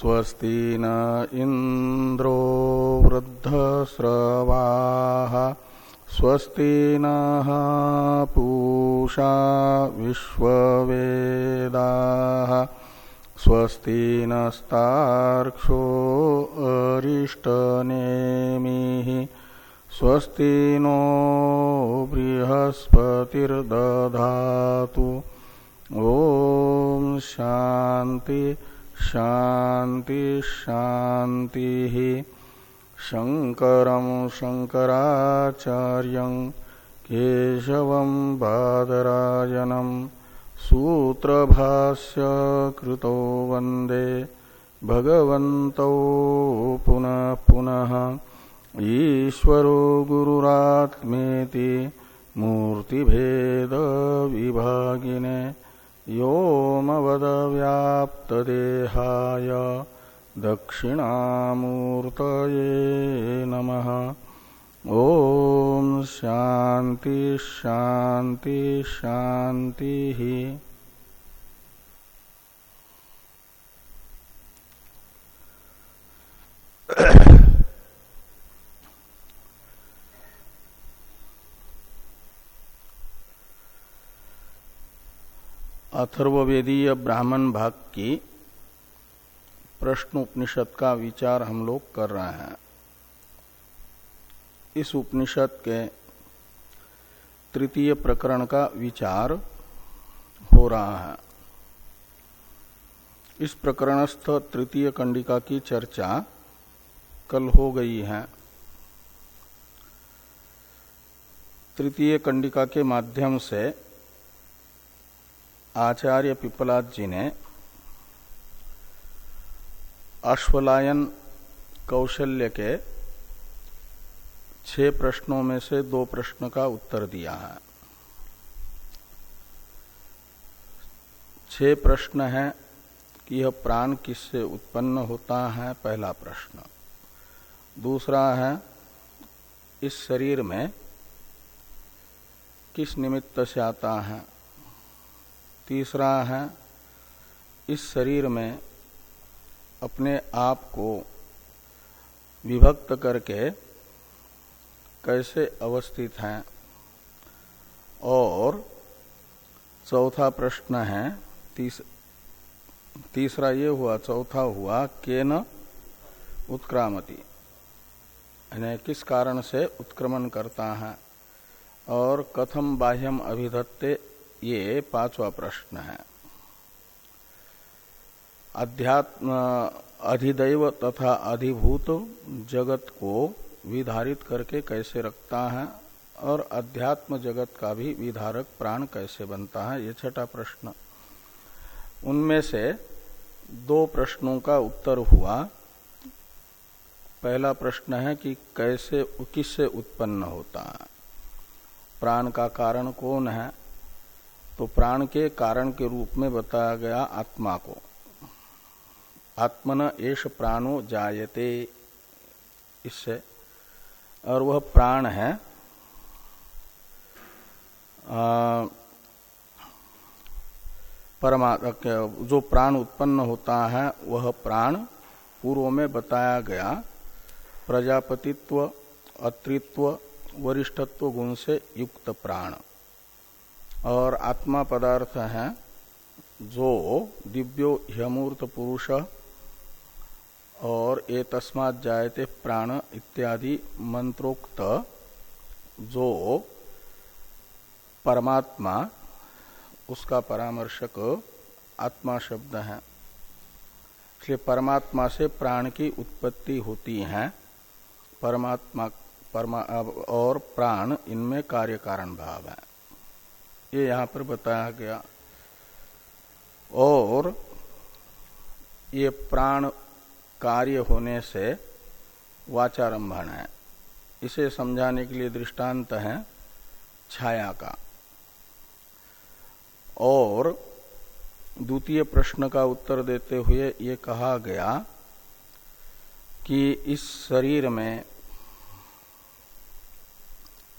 स्वस्ति न इन्द्रो वृद्धस्रवाः। स्वस्ति नः पूषा विश्ववेदाः। स्वस्ति नस्तार्क्ष्यो अरिष्टनेमिः। स्वस्ति नो बृहस्पतिर्दधातु। ॐ शान्ति। शान्ति शान्तिः शङ्करं शङ्कराचार्यं केशवं बादरायणम् सूत्रभाष्य कृतो वंदे भगवन्तौ पुनः पुनः ईश्वरो गुरुरात्मेति मूर्तिभेदविभागिने योमवदव्याप्तदेहाय दक्षिणामूर्तये नमः। ओ शांति शांति शांति अथर्वेदीय ब्राह्मण भाग की प्रश्न उपनिषद का विचार हम लोग कर रहे हैं। इस उपनिषद के तृतीय प्रकरण का विचार हो रहा है। इस प्रकरणस्थ तृतीय कंडिका की चर्चा कल हो गई है। तृतीय कंडिका के माध्यम से आचार्य पिपलाद जी ने अश्वलायन कौशल्य के छह प्रश्नों में से दो प्रश्न का उत्तर दिया है। छह प्रश्न है कि यह प्राण किससे उत्पन्न होता है, पहला प्रश्न। दूसरा है, इस शरीर में किस निमित्त से आता है? तीसरा है इस शरीर में अपने आप को विभक्त करके कैसे अवस्थित हैं? और चौथा प्रश्न है तीस, तीसरा ये हुआ चौथा हुआ के न उत्क्रामती? यानी किस कारण से उत्क्रमण करता है? और कथम बाह्यम अभिधत्ते ये पांचवा प्रश्न है। अध्यात्म अधिदैव तथा अधिभूत जगत को विधारित करके कैसे रखता है और अध्यात्म जगत का भी विधारक प्राण कैसे बनता है, ये छठा प्रश्न। उनमें से दो प्रश्नों का उत्तर हुआ। पहला प्रश्न है कि कैसे, किससे उत्पन्न होता है? प्राण का कारण कौन है? तो प्राण के कारण के रूप में बताया गया आत्मा को। आत्मन एष प्राणो जायते, इससे। और वह प्राण है। परमा, जो प्राण उत्पन्न होता है, वह प्राण पूर्व में बताया गया। प्रजापतित्व अत्रित्व वरिष्ठत्व गुण से युक्त प्राण। और आत्मा पदार्थ है जो दिव्यो ह्यमूर्त पुरुष और ए तस्मात जायते प्राण इत्यादि मंत्रोक्त जो परमात्मा, उसका परामर्शक आत्मा शब्द है। इसलिए परमात्मा से प्राण की उत्पत्ति होती है। परमात्मा, परमा, और प्राण इनमें कार्य कारण भाव है। ये यहाँ पर बताया गया। और ये प्राण कार्य होने से वाचारंभण है। इसे समझाने के लिए दृष्टांत है छाया का। और द्वितीय प्रश्न का उत्तर देते हुए ये कहा गया कि इस शरीर में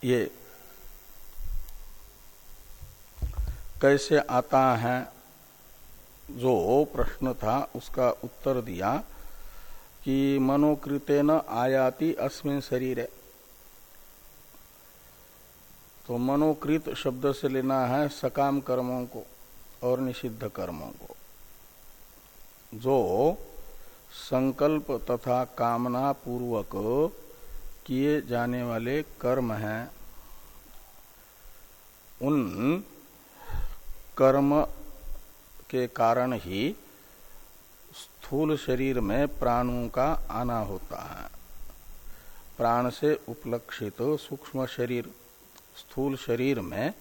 ये कैसे आता है? जो प्रश्न था, उसका उत्तर दिया कि मनोकृतेन आयाति अस्मिन शरीर। तो मनोकृत शब्द से लेना है सकाम कर्मों को और निषिद्ध कर्मों को। जो संकल्प तथा कामना पूर्वक किए जाने वाले कर्म हैं, उन कर्म के कारण ही स्थूल शरीर में प्राणों का आना होता है। प्राण से उपलक्षित सूक्ष्म शरीर, स्थूल शरीर में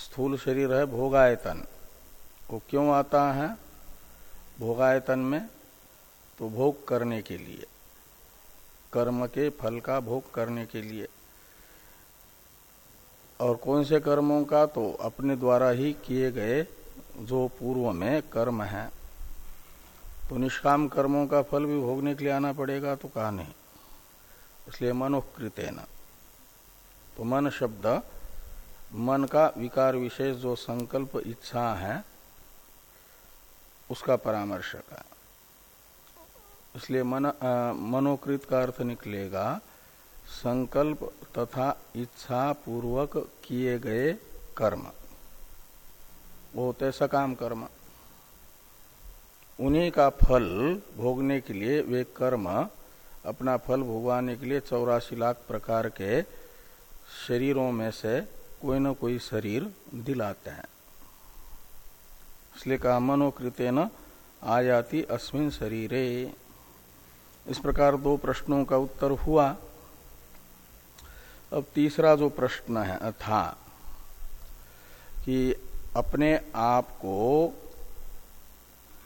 स्थूल शरीर है भोगायतन। वो क्यों आता है? भोगायतन में तो भोग करने के लिए, कर्म के फल का भोग करने के लिए। और कौन से कर्मों का तो अपने द्वारा ही किए गए जो पूर्व में कर्म है। तो निष्काम कर्मों का फल भी भोगने के लिए आना पड़ेगा तो कहा नहीं। इसलिए मनोकृत न तो मन शब्द, मन का विकार विशेष जो संकल्प इच्छा है, उसका परामर्शक है। इसलिए मन मनोकृत का अर्थ निकलेगा संकल्प तथा इच्छा पूर्वक किए गए कर्म। वो होते सकाम कर्म। उन्हीं का फल भोगने के लिए वे कर्म अपना फल भोगवाने के लिए चौरासी लाख प्रकार के शरीरों में से कोई न कोई शरीर दिलाते हैं। इसलिए कहा आ जाती अस्मिन शरीरे। इस प्रकार दो प्रश्नों का उत्तर हुआ। अब तीसरा जो प्रश्न है, था कि अपने आप को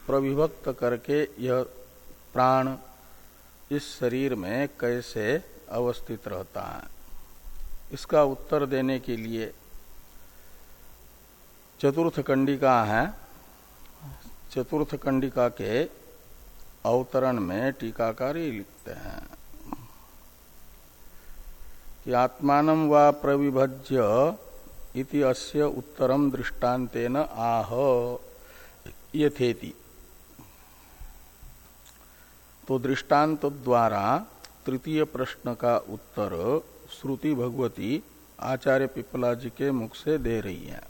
प्रविभक्त करके यह प्राण इस शरीर में कैसे अवस्थित रहता है? इसका उत्तर देने के लिए चतुर्थ कंडिका है। चतुर्थ कंडिका के अवतरण में टीकाकारी लिखते हैं। आत्मान व प्रविभज्य इति अस्य उत्तरम दृष्टान्तेन आह। यथेति। तो दृष्टांत द्वारा तृतीय प्रश्न का उत्तर श्रुति भगवती आचार्य पिपला जी के मुख से दे रही है।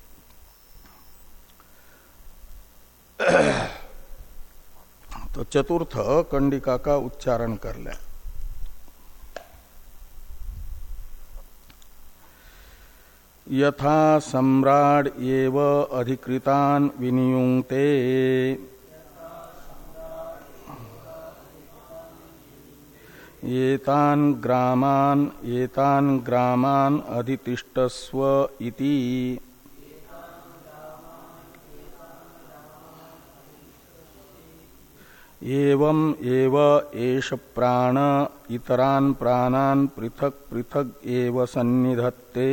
तो चतुर्थ कंडिका का उच्चारण कर ले। यथा सम्राट एव अधिकृतान विनियुक्ते एतान ग्रामान एतान ग्रामान अधितिष्ठस्व इति। एवं एव एष प्राण, इतरान प्राणान पृथक पृथक एव सन्निधत्ते।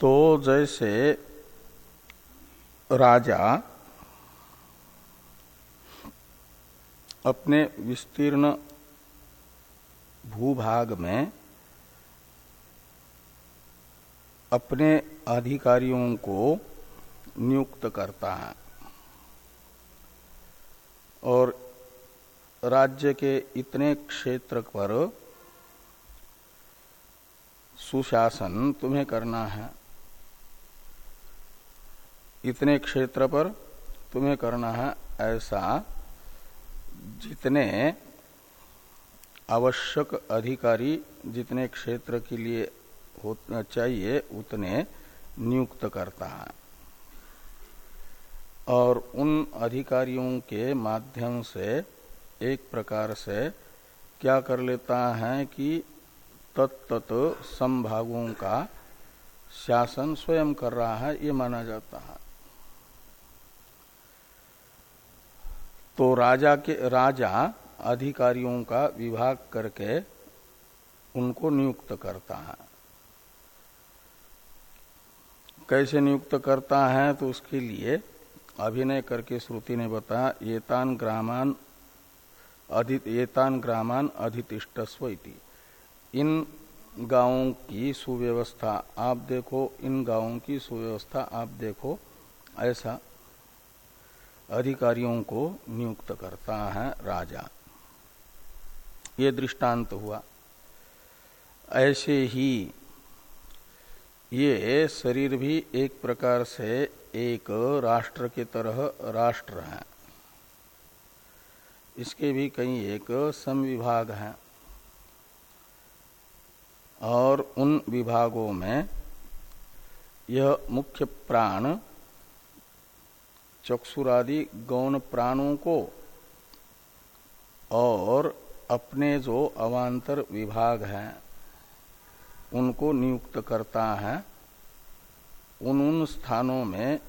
तो जैसे राजा अपने विस्तीर्ण भूभाग में अपने अधिकारियों को नियुक्त करता है और राज्य के इतने क्षेत्र पर सुशासन तुम्हें करना है। इतने क्षेत्र पर तुम्हें करना है ऐसा जितने आवश्यक अधिकारी जितने क्षेत्र के लिए होना चाहिए, उतने नियुक्त करता है। और उन अधिकारियों के माध्यम से एक प्रकार से क्या कर लेता है कि तत्त संभागों का शासन स्वयं कर रहा है, ये माना जाता है। तो राजा के, राजा अधिकारियों का विभाग करके उनको नियुक्त करता है। कैसे नियुक्त करता है तो उसके लिए अभिनय करके श्रुति ने बताया येतान ग्रामान अधित येतान ग्रामान इन गाँवों की सुव्यवस्था आप देखो, इन गाँवों की सुव्यवस्था आप देखो, ऐसा अधिकारियों को नियुक्त करता है राजा। ये दृष्टांत हुआ। ऐसे ही ये शरीर भी एक प्रकार से एक राष्ट्र के तरह राष्ट्र है। इसके भी कई एक संविभाग हैं। और उन विभागों में यह मुख्य प्राण चक्षुरादि गौण प्राणों को और अपने जो अवांतर विभाग हैं, उनको नियुक्त करता है, उन उन स्थानों में,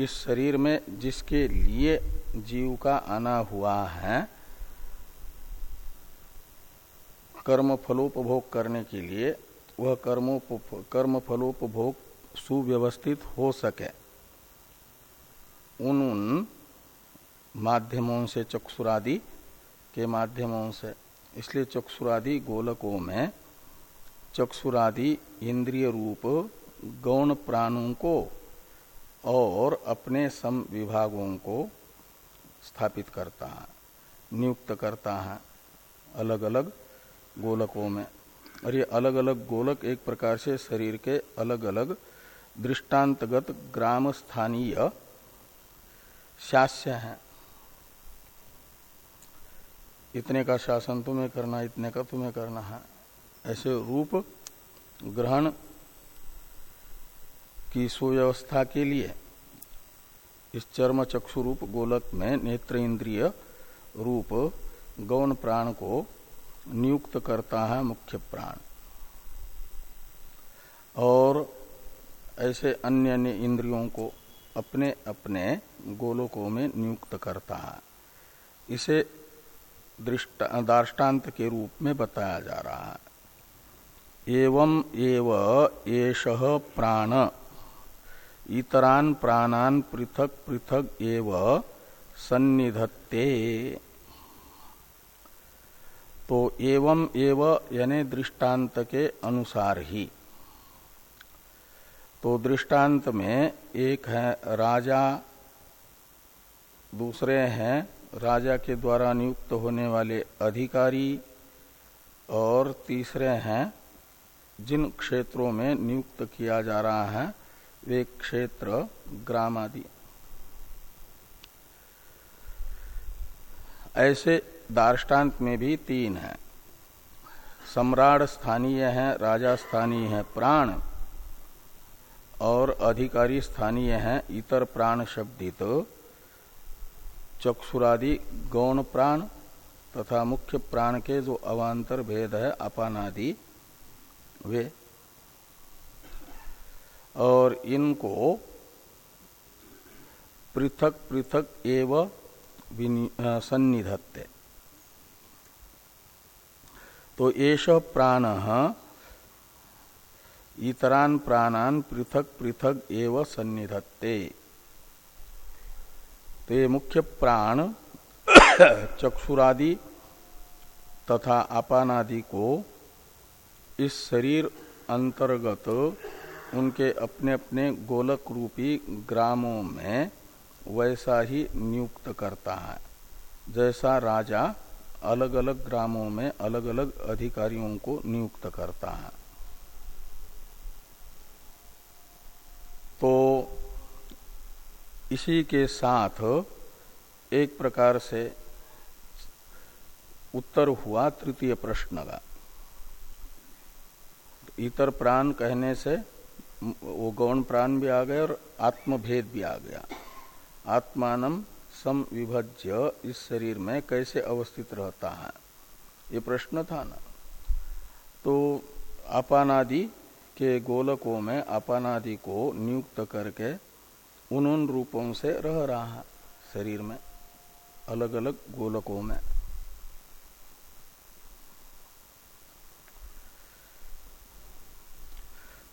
इस शरीर में जिसके लिए जीव का आना हुआ है कर्म फलोपभोग करने के लिए, वह कर्म फलोपभोग सुव्यवस्थित हो सके। उन उन माध्यमों से चक्षुरादि के माध्यमों से। इसलिए चक्षुरादि गोलकों में चक्षुरादि इंद्रिय रूप गौण प्राणों को और अपने सम विभागों को स्थापित करता है, नियुक्त करता है अलग अलग गोलकों में। और ये अलग अलग गोलक एक प्रकार से शरीर के अलग अलग दृष्टांतगत ग्राम स्थानीय शास्य है। इतने का शासन तुम्हें करना, इतने का तुम्हें करना है। ऐसे रूप ग्रहण की सुव्यवस्था के लिए इस चर्म चक्षु रूप गोलक में नेत्र इंद्रिय रूप गौण प्राण को नियुक्त करता है मुख्य प्राण। और ऐसे अन्य अन्य इंद्रियों को अपने अपने गोलोकों में नियुक्त करता है। इसे दार्टान्त के रूप में बताया जा रहा है। एवं एव एष प्राण, इतरान प्राणान पृथक पृथक एव सन्निधत्ते। तो एवं एव यानी दृष्टांत के अनुसार ही तो दृष्टांत में एक है राजा, दूसरे हैं राजा के द्वारा नियुक्त होने वाले अधिकारी, और तीसरे हैं जिन क्षेत्रों में नियुक्त किया जा रहा है, वे क्षेत्र ग्राम आदि ऐसे दार्टान्त में भी तीन है। सम्राट स्थानीय है, राजा स्थानीय है, प्राण और अधिकारी स्थानीय है, इतर प्राण शब्दित। चक्षुरादि गौण प्राण तथा मुख्य प्राण के जो अवान्तर भेद है, अपानादि, वे। और इनको पृथक पृथक एव सन्निधत्ते। तो एष प्राण इतरान प्राणान पृथक पृथक एवं सन्निधत्ते। तो ये मुख्य प्राण, चक्षुरादि तथा अपानादि को इस शरीर अंतर्गत उनके अपने अपने गोलक रूपी ग्रामों में वैसा ही नियुक्त करता है। जैसा राजा अलग अलग ग्रामों में अलग अलग अधिकारियों को नियुक्त करता है। तो इसी के साथ एक प्रकार से उत्तर हुआ तृतीय प्रश्न का। इतर प्राण कहने से वो गौण प्राण भी आ गए और आत्मभेद भी आ गया। आत्मान सम विभज्य इस शरीर में कैसे अवस्थित रहता है? ये प्रश्न था ना। तो अपानादि के गोलकों में अपानादि को नियुक्त करके उन उन रूपों से रह रहा है, शरीर में अलग अलग गोलकों में।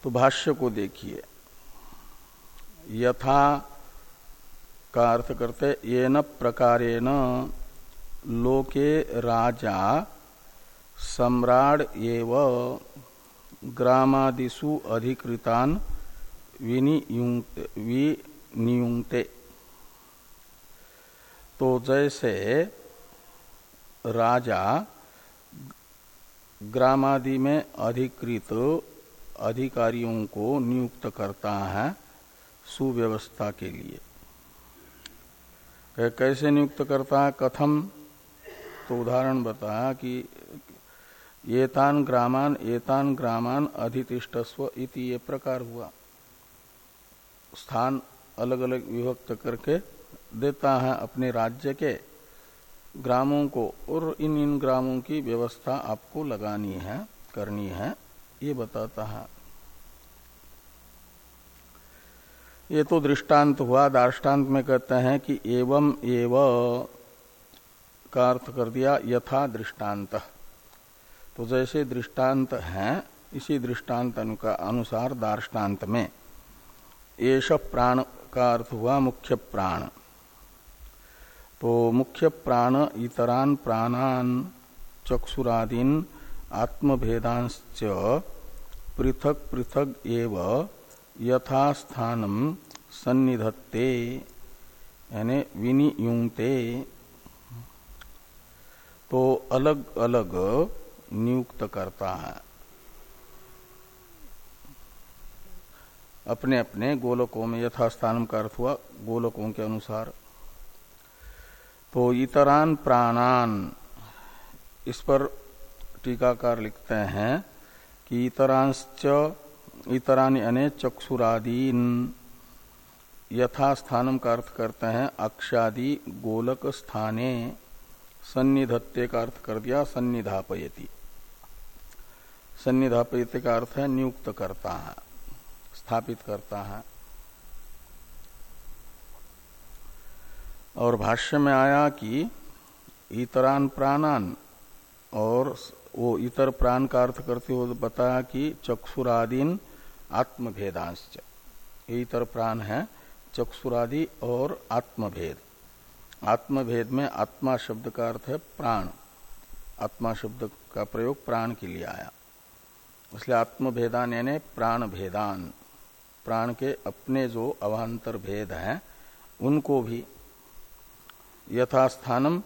तो भाष्य को देखिए। यथा का अर्थ करते ये न प्रकारेण लोके राजा सम्राट एव ग्रामादिषु अधिकृतान विनियुंगते तो जैसे राजा ग्रामादि में अधिकृत अधिकारियों को नियुक्त करता है सुव्यवस्था के लिए। कैसे नियुक्त करता है? कथम तो उदाहरण बताया कि एतान ग्रामान एतान ग्रामान अधितिष्ठस्व इति ये प्रकार हुआ। स्थान अलग अलग विभक्त करके देता है अपने राज्य के ग्रामों को और इन इन ग्रामों की व्यवस्था आपको लगानी है, करनी है, ये बताता है। ये तो दृष्टांत हुआ दार्टान्त में कहते हैं कि एवं एव का अर्थ कर दिया, यथा दृष्टांत। तो जैसे दृष्टांत है, इसी दृष्टांत अनुसार दार्टान्त में। एष प्राण का अर्थ हुआ मुख्य प्राण। तो मुख्य प्राण इतरान प्राणान चक्षुरादीन आत्मभेदांश्च पृथक पृथक एव यथास्थानम सन्निधत्ते, यानी विनियुंगते तो अलग अलग नियुक्त करता है। अपने अपने गोलकों में यथास्थान का अर्थ हुआ गोलकों के अनुसार। तो इतरान प्राणान, इस पर टीकाकार लिखते हैं कि इतरांश्च, इतरानी अने चक्षुरादीन, यथास्थानम का अर्थ करते हैं अक्षादि गोलक स्थाने। सन्निधत्ते का अर्थ कर दिया, सन्निधापयति। सन्निधापयति का अर्थ है नियुक्त करता है, स्थापित करता है। और भाष्य में आया कि इतरान प्राणान और वो इतर प्राण का अर्थ करते हुए बताया कि चक्षुरादीन आत्मभेदांश इतर प्राण है, चक्षुरादि और आत्मभेद। आत्मभेद में आत्मा शब्द का अर्थ है प्राण। आत्मा शब्द का प्रयोग प्राण के लिए आया। इसलिए आत्मभेदान यानी प्राण भेदान प्राण के अपने जो अवान्तर भेद हैं, उनको भी यथास्थानम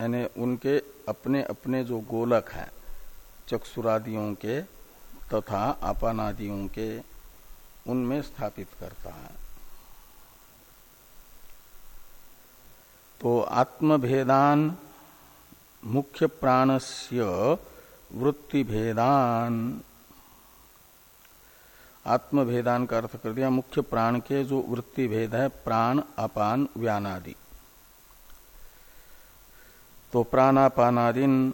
यानी उनके अपने अपने जो गोलक हैं, चक्षुरादियों के तथा आपानादियों के, उनमें स्थापित करता है। तो आत्मभेदान मुख्य प्राणस्य वृत्ति भेदान आत्मभेदान का अर्थ कर दिया, मुख्य प्राण के जो वृत्ति भेद है, प्राण, अपान, व्यानादि। तो प्राणापानादिन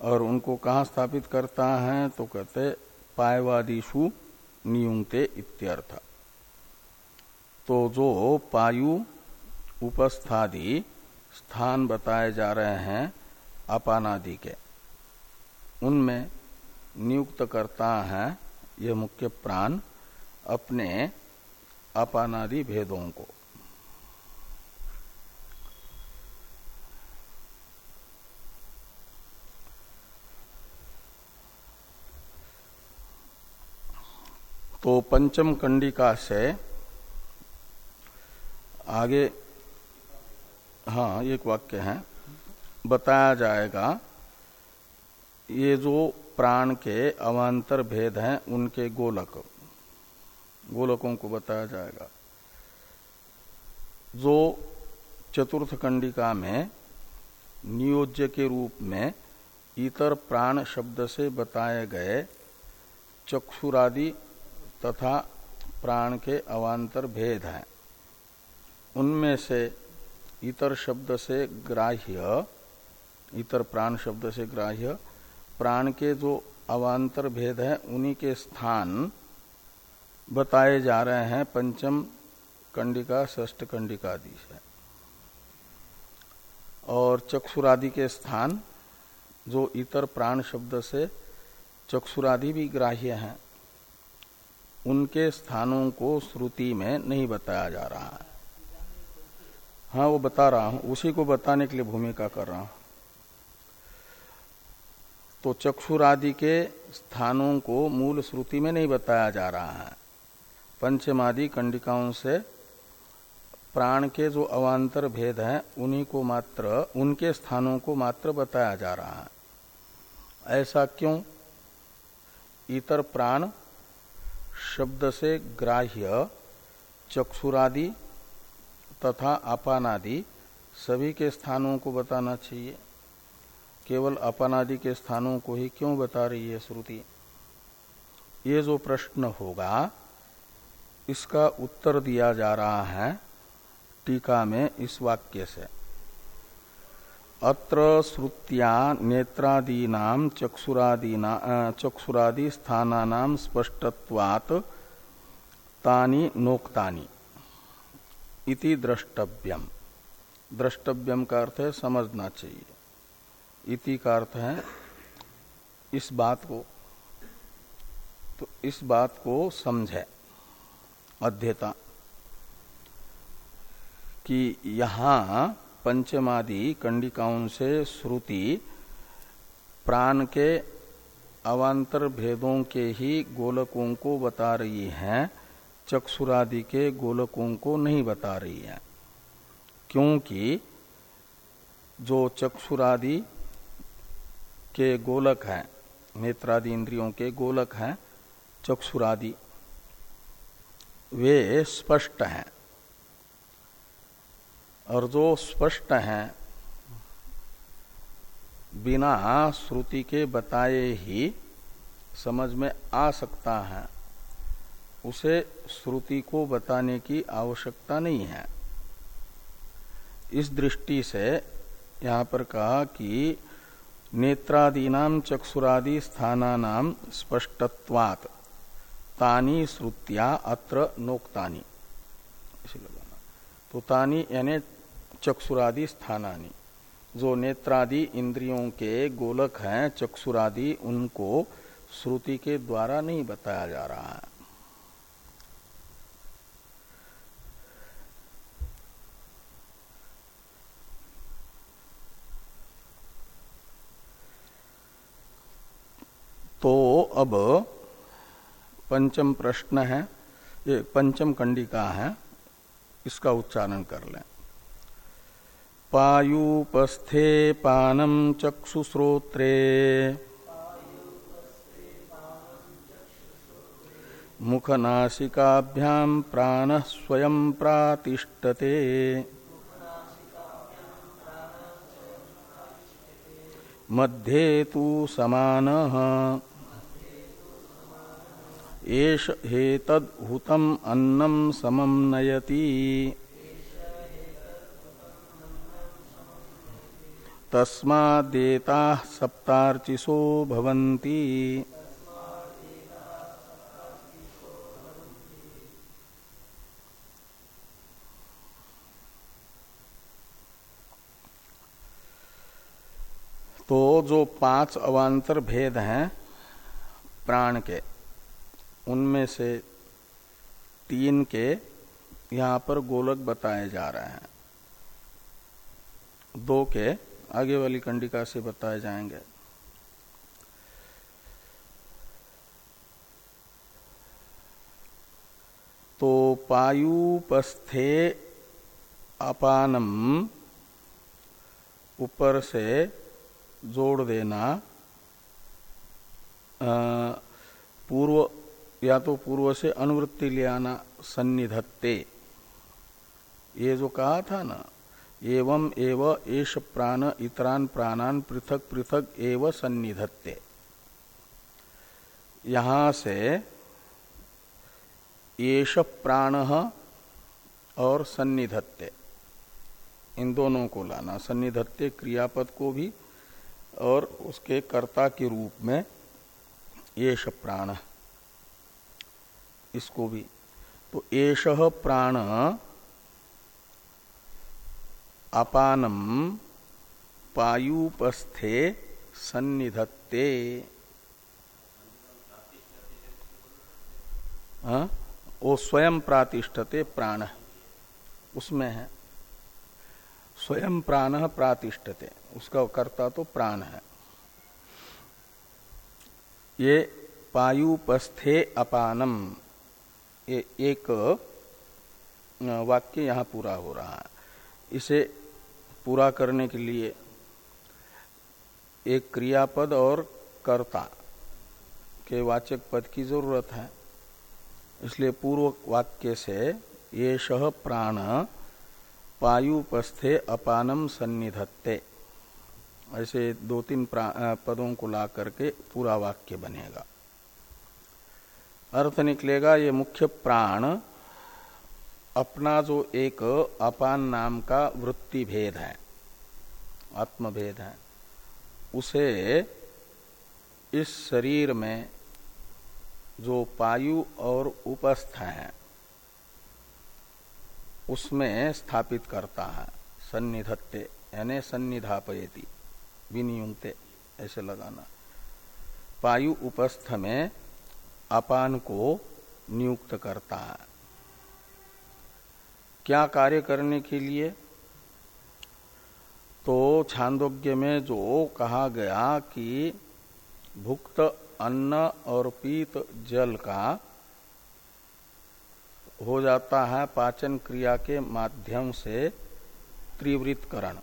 और उनको कहा स्थापित करता है तो कहते पायवादीशु नियुंगते इत्यर्थ। तो जो पायु उपस्थादि स्थान बताए जा रहे हैं अपानादि के। उनमें नियुक्त करता है यह मुख्य प्राण अपने अपानादि भेदों को। तो पंचम कंडिका से आगे हाँ एक वाक्य है। बताया जाएगा, ये जो प्राण के अवान्तर भेद हैं, उनके गोलक। गोलकों को बताया जाएगा। जो चतुर्थ कंडिका में, नियोज्य के रूप में इतर प्राण शब्द से बताए गए चक्षुरादि तथा प्राण के अवान्तर भेद हैं, उनमें से इतर शब्द से ग्राह्य, इतर प्राण शब्द से ग्राह्य, प्राण के जो अवान्तर भेद है, उन्हीं के स्थान बताए जा रहे हैं पंचम कंडिका ष्ट कंडिकादि से। और चक्षुरादि के स्थान, जो इतर प्राण शब्द से चक्षुरादि भी ग्राह्य हैं, उनके स्थानों को श्रुति में नहीं बताया जा रहा है। हाँ वो बता रहा हूँ। उसी को बताने के लिए भूमिका कर रहा हूँ। तो चक्षुरादि के स्थानों को मूल श्रुति में नहीं बताया जा रहा है। पंचमादि कंडिकाओं से प्राण के जो अवान्तर भेद हैं, उन्हीं को मात्र, उनके स्थानों को मात्र बताया जा रहा है। ऐसा क्यों? इतर प्राण, शब्द से ग्राह्य, चक्षुरादि तथा अपानादि सभी के स्थानों को बताना चाहिए। केवल अपानादि के स्थानों को ही क्यों बता रही है श्रुति? ये जो प्रश्न होगा, इसका उत्तर दिया जा रहा है टीका में इस वाक्य से। अत्र श्रुत्या नेत्रादीना चक्षुरादीना चक्षुरादि स्थानानाम स्पष्टत्वात् तानि नोक्तानि। इति द्रष्टव्यम। द्रष्टव्यम का अर्थ है समझना चाहिए। इति का अर्थ है इस बात को तो इस बात को समझे अध्यता कि यहाँ पंचमादि कंडिकाओं से श्रुति प्राण के अवान्तर भेदों के ही गोलकों को बता रही है। चक्षुरादि के गोलकों को नहीं बता रही है। क्योंकि जो चक्षुरादि के गोलक हैं, नेत्रादि इंद्रियों के गोलक हैं, चक्षुरादि, वे स्पष्ट हैं। और जो स्पष्ट हैं, बिना श्रुति के बताए ही समझ में आ सकता है। उसे श्रुति को बताने की आवश्यकता नहीं है। इस दृष्टि से यहाँ पर कहा कि नेत्रादीनाम चक्षुरादि स्थानानाम स्पष्टत्वात्, तानी श्रुतिया अत्र नोक्तानी। तो तानी यानी चक्षुरादि स्थानानी, जो नेत्रादि इंद्रियों के गोलक हैं, चक्षुरादि उनको श्रुति के द्वारा नहीं बताया जा रहा है। तो अब पंचम प्रश्न है, ये पंचम कंडिका है, इसका उच्चारण कर लें। पायुपस्थे पानम चक्षुश्रोत्रे मुखनाशिकाभ्याम प्राण स्वयं प्रातिष्ठते। मध्ये तु समान। एष हेतदहुतम अन्नम समम नयति। तस्मादेता सप्तार्चिसो भवन्ति। तो जो पाँच अवान्तर भेद हैं, प्राण के उनमें से तीन के यहाँ पर गोलक बताए जा रहे हैं। दो के आगे वाली कंडिका से बताए जाएँगे। तो पायुपस्थे अपानम ऊपर से जोड़ देना पूर्व या तो पूर्व से अनुवृत्ति ले आना सन्निधत्ते। ये जो कहा था ना, एवं एव एष प्राण इतरान प्राणान पृथक पृथक एव सन्निधत्ते। यहाँ से येष प्राण और सन्निधत्ते। इन दोनों को लाना, सन्निधत्ते क्रियापद को भी और उसके कर्ता के रूप में येष प्राण। इसको भी। तो एष प्राण अपानम पायुपस्थे सन्निधत्ते? वो स्वयं प्रातिष्ठते प्राण। उसमें है। स्वयं प्राण प्रातिष्ठते। उसका कर्ता तो प्राण है। ये पायुपस्थे अपानम ये एक वाक्य यहाँ पूरा हो रहा है। इसे पूरा करने के लिए एक क्रियापद और कर्ता के वाचक पद की ज़रूरत है। इसलिए पूर्व वाक्य से ये शह प्राण पायुपस्थे अपानम सन्निधत्ते। ऐसे दो तीन पदों को ला करके पूरा वाक्य बनेगा। अर्थ निकलेगा, ये मुख्य प्राण, अपना जो एक अपान नाम का वृत्ति भेद है, आत्मभेद है, उसे इस शरीर में जो पायु और उपस्थ है, उसमें स्थापित करता है, सन्निधत्ते, यानी सन्निधापयति, विनियुक्ते, ऐसे लगाना। पायु उपस्थ में अपान को नियुक्त करता है। क्या कार्य करने के लिए? तो छांदोग्य में जो कहा गया कि भुक्त अन्न और पीत जल का हो जाता है पाचन क्रिया के माध्यम से त्रिवृतकरण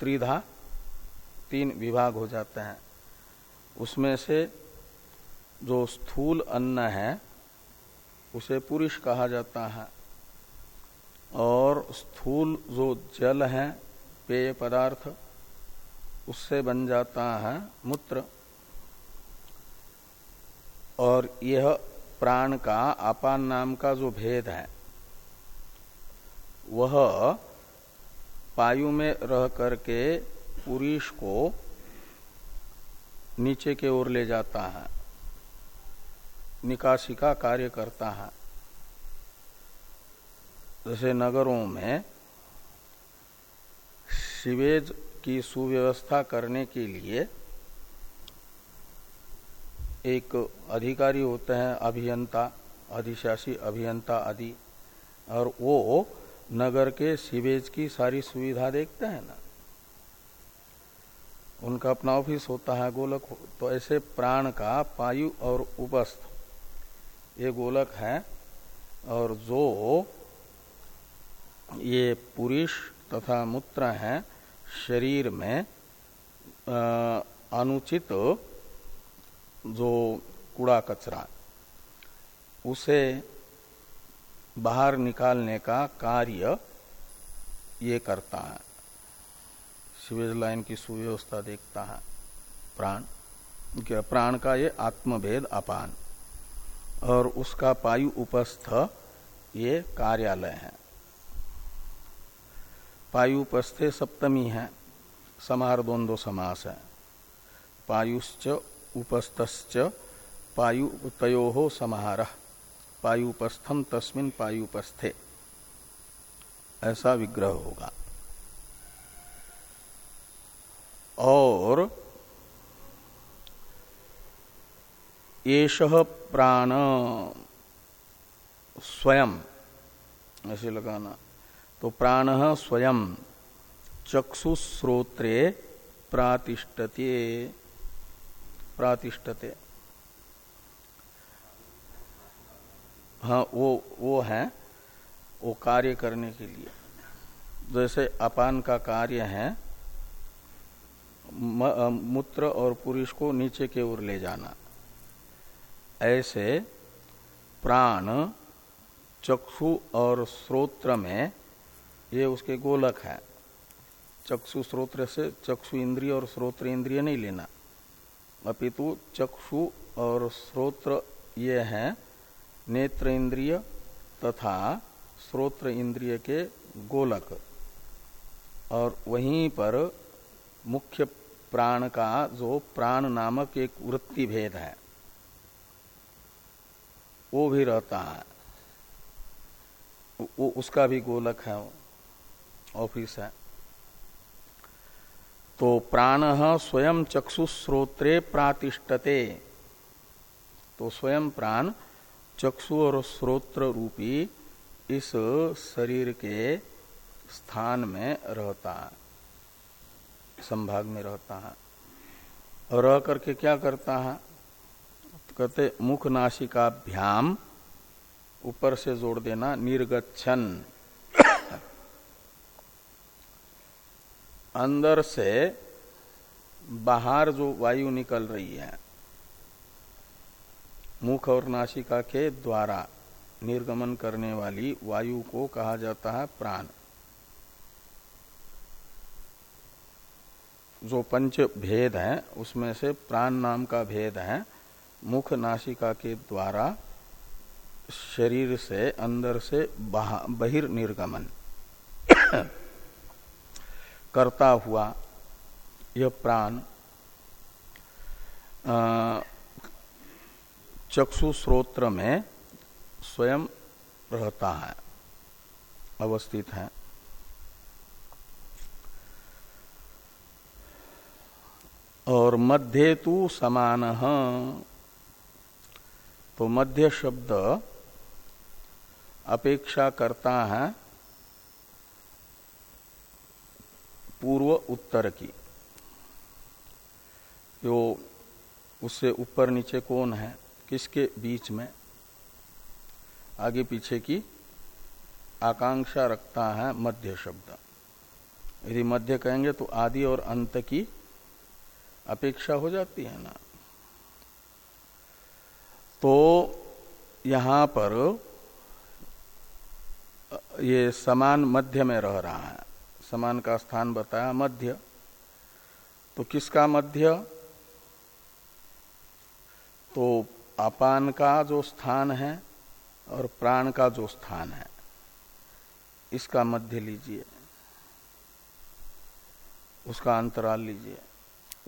त्रिधा, तीन विभाग हो जाते हैं। उसमें से जो स्थूल अन्न है, उसे पुरुष कहा जाता है। और स्थूल जो जल है, पेय पदार्थ, उससे बन जाता है मूत्र। और यह प्राण का, आपान नाम का जो भेद है, वह पायु में रह करके पुरुष को नीचे के ओर ले जाता है। निकासी का कार्य करता है। जैसे नगरों में सीवेज की सुव्यवस्था करने के लिए एक अधिकारी होते हैं, अभियंता, अधिशासी, अभियंता आदि, और वो नगर के सीवेज की सारी सुविधा देखते हैं ना। उनका अपना ऑफ़िस होता है, गोलक तो ऐसे प्राण का पायु और उपस्थ ये गोलक है और जो ये पुरुष तथा मूत्र है, शरीर में अनुचित जो कूड़ा कचरा, उसे बाहर निकालने का कार्य ये करता है। सीवेज लाइन की सुव्यवस्था देखता है। प्राण प्राण का ये आत्मभेद अपान। और उसका पायु उपस्थ ये कार्यालय है। पायुपस्थे सप्तमी है समार द्वंद्व समास है। पायुश्च उपस्थ पायु तयो समाहार पायुपस्थम तस्मिन पायुपस्थे ऐसा विग्रह होगा। और येष प्राण स्वयं, ऐसे लगाना। तो प्राण स्वयं चक्षुश्रोत्रे प्रातिष्ठते प्रातिष्ठते। हाँ वो वो है, वो कार्य करने के लिए। जैसे अपान का कार्य है मूत्र और पुरुष को नीचे के ओर ले जाना। ऐसे प्राण चक्षु और श्रोत्र में ये उसके गोलक है। चक्षु स्रोत्र से चक्षु इंद्रिय और स्रोत्र इंद्रिय नहीं लेना। अपितु चक्षु और स्रोत्र ये हैं नेत्र इंद्रिय तथा स्रोत्र इंद्रिय के गोलक। और वहीं पर मुख्य प्राण का जो प्राण नामक एक वृत्ति भेद है। वो भी रहता है। वो, उसका भी गोलक है, ऑफ़िस है। तो प्राण स्वयं चक्षुश्रोत्रे प्रातिष्ठते। तो स्वयं प्राण, चक्षु और स्रोत्र रूपी इस शरीर के स्थान में रहता है, संभाग में रहता है। और रह करके क्या करता है? कहते मुख नाशिकाभ्याम ऊपर से जोड़ देना निर्गछन अंदर से बाहर जो वायु निकल रही है, मुख और नासिका के द्वारा निर्गमन करने वाली वायु को कहा जाता है प्राण। जो पंच भेद है, उसमें से प्राण नाम का भेद है। मुख नासिका के द्वारा शरीर से अंदर से बहिर्निर्गमन करता हुआ यह प्राण चक्षु श्रोत्र में स्वयं रहता है, अवस्थित है। और मध्य तु समान तो मध्य शब्द अपेक्षा करता है पूर्व उत्तर की। जो उससे ऊपर नीचे कौन है? किसके बीच में? आगे पीछे की आकांक्षा रखता है मध्य शब्द। यदि मध्य कहेंगे तो आदि और अंत की अपेक्षा हो जाती है ना? तो यहाँ पर ये समान मध्य में रह रहा है। समान का स्थान बताया, मध्य। तो किसका मध्य? तो अपान का जो स्थान है और प्राण का जो स्थान है, इसका मध्य लीजिए। उसका अंतराल लीजिए।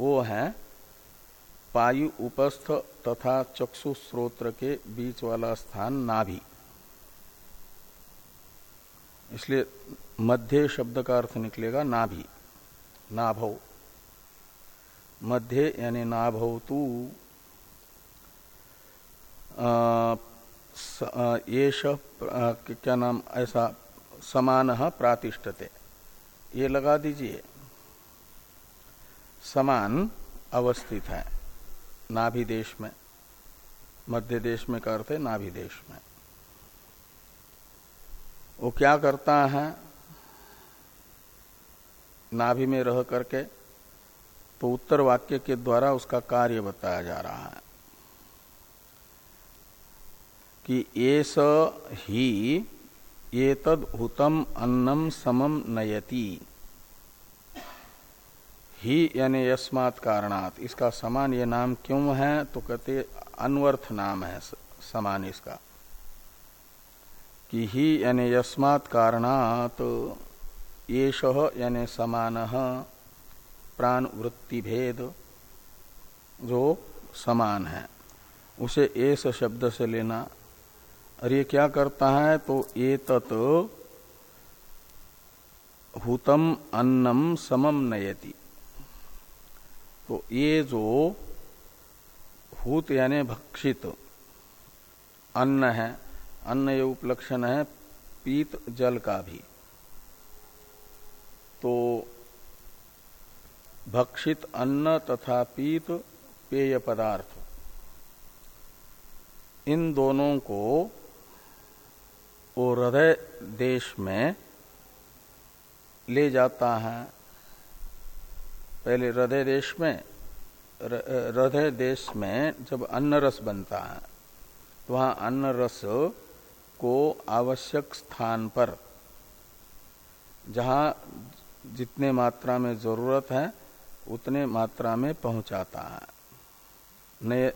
वो है पायु उपस्थ तथा चक्षु स्रोत्र के बीच वाला स्थान नाभि। इसलिए मध्य शब्द का अर्थ निकलेगा नाभि। नाभव मध्य यानी नाभव तू येष क्या नाम, ऐसा समान प्रातिष्ठते। ये लगा दीजिए। समान अवस्थित है। नाभि देश में। मध्य देश में का अर्थ है नाभि देश में। वो क्या करता है? नाभि में रह करके तो उत्तर वाक्य के द्वारा उसका कार्य बताया जा रहा है कि ये स ही ये तद हुतम अन्नम समम नयति। ही यानी यस्मात कारणात। इसका समान ये नाम क्यों है? तो कहते अनवर्थ नाम है समान इसका। कि ही यानी यस्मात कारणात येष यानी समान प्राण वृत्ति भेद जो समान है। उसे एस शब्द से लेना। और ये क्या करता है? तो ये तत् हुतम अन्नम समम नयति। तो ये जो हूत यानी भक्षित, अन्न है, अन्न ये उपलक्षण है पीत जल का भी। तो भक्षित अन्न तथा पीत पेय पदार्थ, इन दोनों को हृदय देश में ले जाता है पहले हृदय देश में हृदय देश में जब अन्न रस बनता है तो वहाँ अन्न रस को आवश्यक स्थान पर, जहाँ जितने मात्रा में ज़रूरत है, उतने मात्रा में पहुंचाता है। नय,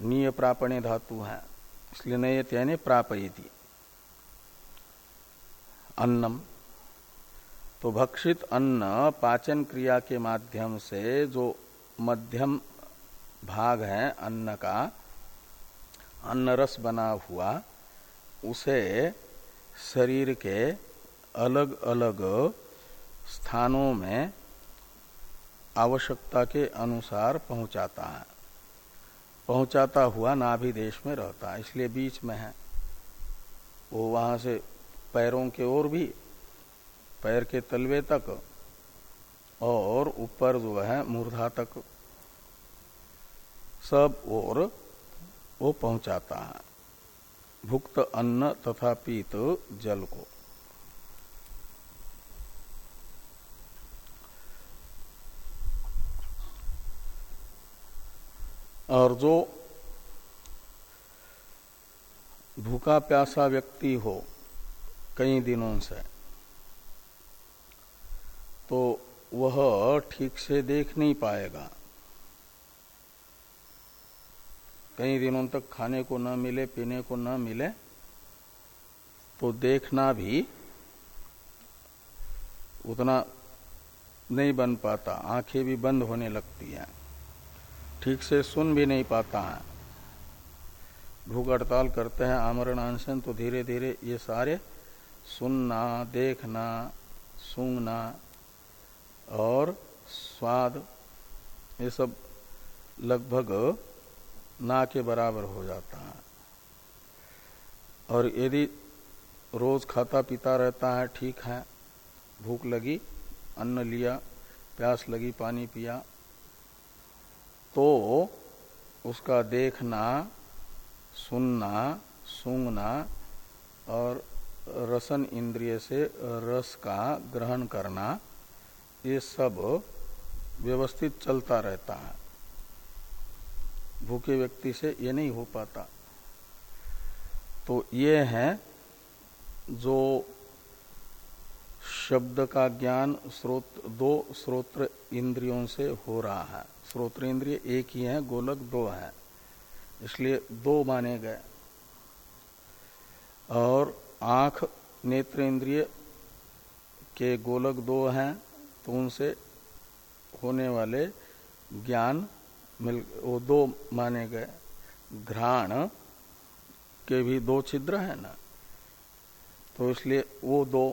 नीय प्रापणे धातु है, इसलिए नयत यानी प्रापयति। अन्नम। तो भक्षित अन्न पाचन क्रिया के माध्यम से जो मध्यम भाग है अन्न का अन्न रस बना हुआ, उसे शरीर के अलग अलग स्थानों में आवश्यकता के अनुसार पहुंचाता है। पहुंचाता हुआ नाभि देश में रहता है, इसलिए बीच में है। वो वहाँ से पैरों के ओर भी पैर के तलवे तक और ऊपर जो है मूर्धा तक, सब और वो पहुंचाता है। भुक्त अन्न तथा पीत जल को। और जो भूखा प्यासा व्यक्ति हो, कई दिनों से तो वह ठीक से देख नहीं पाएगा। कई दिनों तक खाने को न मिले, पीने को न मिले तो देखना भी उतना नहीं बन पाता, आँखें भी बंद होने लगती हैं। ठीक से सुन भी नहीं पाता है। भूख हड़ताल करते हैं, आमरण अनशन तो धीरे धीरे ये सारे सुनना, देखना, सूंघना और स्वाद ये सब लगभग ना के बराबर हो जाता है। और यदि रोज खाता पीता रहता है, ठीक है, भूख लगी, अन्न लिया, प्यास लगी, पानी पिया तो उसका देखना, सुनना, सूंघना और रसन इंद्रिय से रस का ग्रहण करना ये सब व्यवस्थित चलता रहता है। भूखे व्यक्ति से ये नहीं हो पाता। तो ये है जो शब्द का ज्ञान स्रोत, दो स्रोत्र इंद्रियों से हो रहा है। स्रोत्र इंद्रिय एक ही है, गोलक दो है। इसलिए दो माने गए। और आँख, नेत्र इंद्रिय के गोलक दो हैं तो उनसे होने वाले ज्ञान मिल, वो दो माने गए। घ्राण के भी दो छिद्र है ना। तो इसलिए वो दो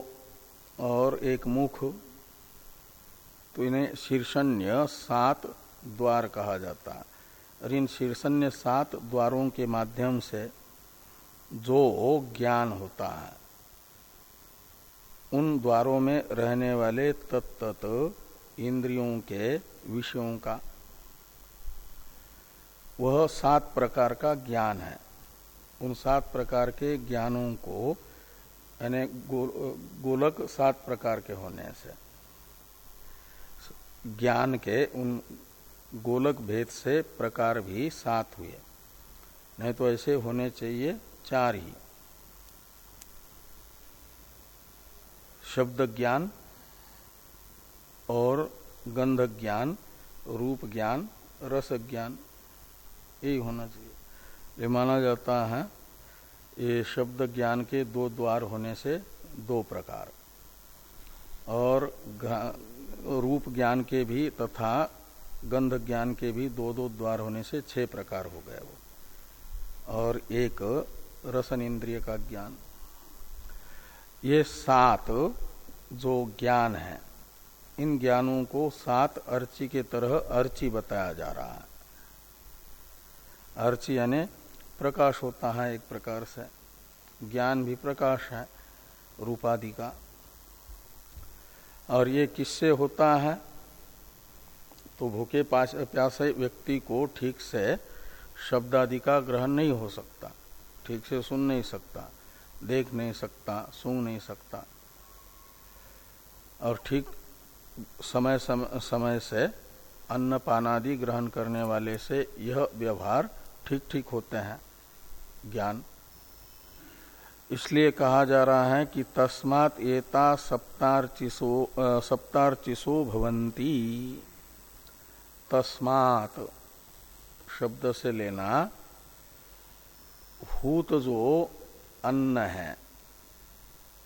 और एक मुख तो इन्हें शीर्षण्य सात द्वार कहा जाता है। और इन शीर्षण्य सात द्वारों के माध्यम से जो ज्ञान होता है उन द्वारों में रहने वाले तत्त इंद्रियों के विषयों का। वह सात प्रकार का ज्ञान है। उन सात प्रकार के ज्ञानों को यानी गो, गोलक सात प्रकार के होने से। ज्ञान के उन गोलक भेद से प्रकार भी सात हुए। नहीं तो ऐसे होने चाहिए चार ही। शब्द ज्ञान और गंध ज्ञान रूप ज्ञान रस ज्ञान यही होना चाहिए। ये माना जाता है, ये शब्द ज्ञान के दो द्वार होने से दो प्रकार। और रूप ज्ञान के भी तथा गंध ज्ञान के भी दो दो द्वार होने से छह प्रकार हो गए वो। और एक रसन इंद्रिय का ज्ञान ये सात जो ज्ञान है, इन ज्ञानों को सात अर्ची के तरह अर्ची बताया जा रहा है। अर्ची यानी प्रकाश होता है एक प्रकार से, ज्ञान भी प्रकाश है, रूपादि का। और ये किससे होता है? तो भूखे प्यासे व्यक्ति को ठीक से शब्द आदि का ग्रहण नहीं हो सकता, ठीक से सुन नहीं सकता। देख नहीं सकता सुन नहीं सकता। और ठीक समय समय, समय से अन्न पानादि ग्रहण करने वाले से यह व्यवहार ठीक ठीक होते हैं ज्ञान। इसलिए कहा जा रहा है कि तस्मात एता सप्तार्चिसो सप्तार्चिसो भवंती तस्मात शब्द से लेना हूत जो अन्न है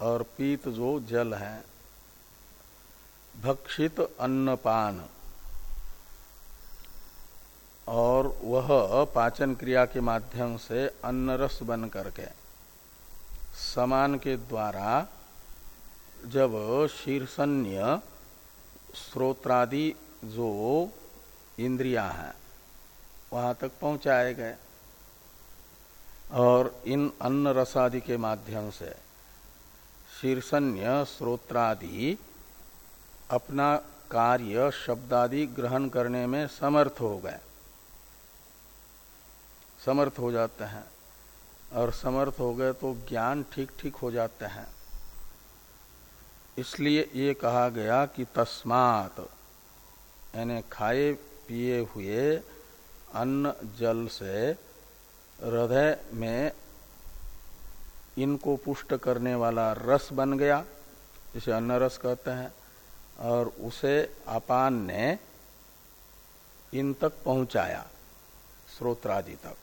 और पीत जो जल है, भक्षित अन्नपान। और वह पाचन क्रिया के माध्यम से अन्न रस बन करके समान के द्वारा जब शीर्षण्य स्रोत्रादि जो इंद्रिया हैं, वहाँ तक पहुँचाए गए। और इन अन्न रसादि के माध्यम से शीर्षण्य स्रोत्रादि अपना कार्य, शब्दादि ग्रहण करने में समर्थ हो गए। समर्थ हो जाते हैं। और समर्थ हो गए तो ज्ञान ठीक ठीक हो जाते हैं। इसलिए ये कहा गया कि तस्मात, यानी खाए पिए हुए अन्न जल से हृदय में इनको पुष्ट करने वाला रस बन गया जिसे अन्न रस कहते हैं, और उसे अपान ने इन तक पहुँचाया, स्रोत्रादि तक।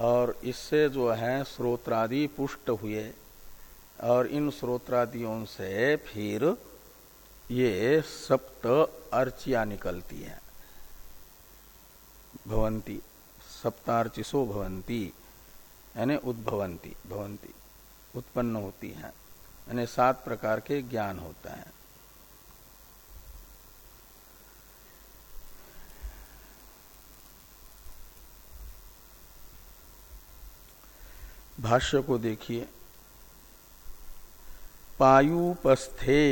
और इससे जो है, स्रोत्रादि पुष्ट हुए, और इन स्रोत्रादियों से फिर ये सप्त अर्चिया निकलती हैं, भवंती। सप्तार्चिसो भवंती यानी उद्भवंती भवंती उत्पन्न होती हैं, यानी सात प्रकार के ज्ञान होता है। भाष्य को देखिए। पायुपस्थे,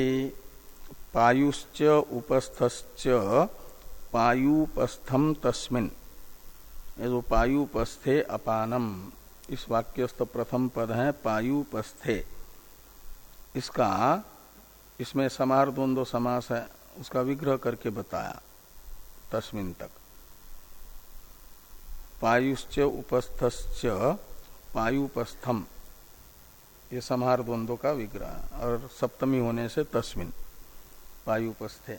पायुश्च उपस्थश्च पायुपस्थम तस्मिन। जो पायुपस्थे अपानम। इस वाक्यस्थ प्रथम पद है, पायुपस्थे। इसका, इसमें समार द्वंद्व समास है, उसका विग्रह करके बताया, तस्मिन तक। पायुश्च उपस्थश्च, पायुपस्थम। ये समार द्वंद्व का विग्रह और सप्तमी होने से तस्मिन, पायुपस्थे।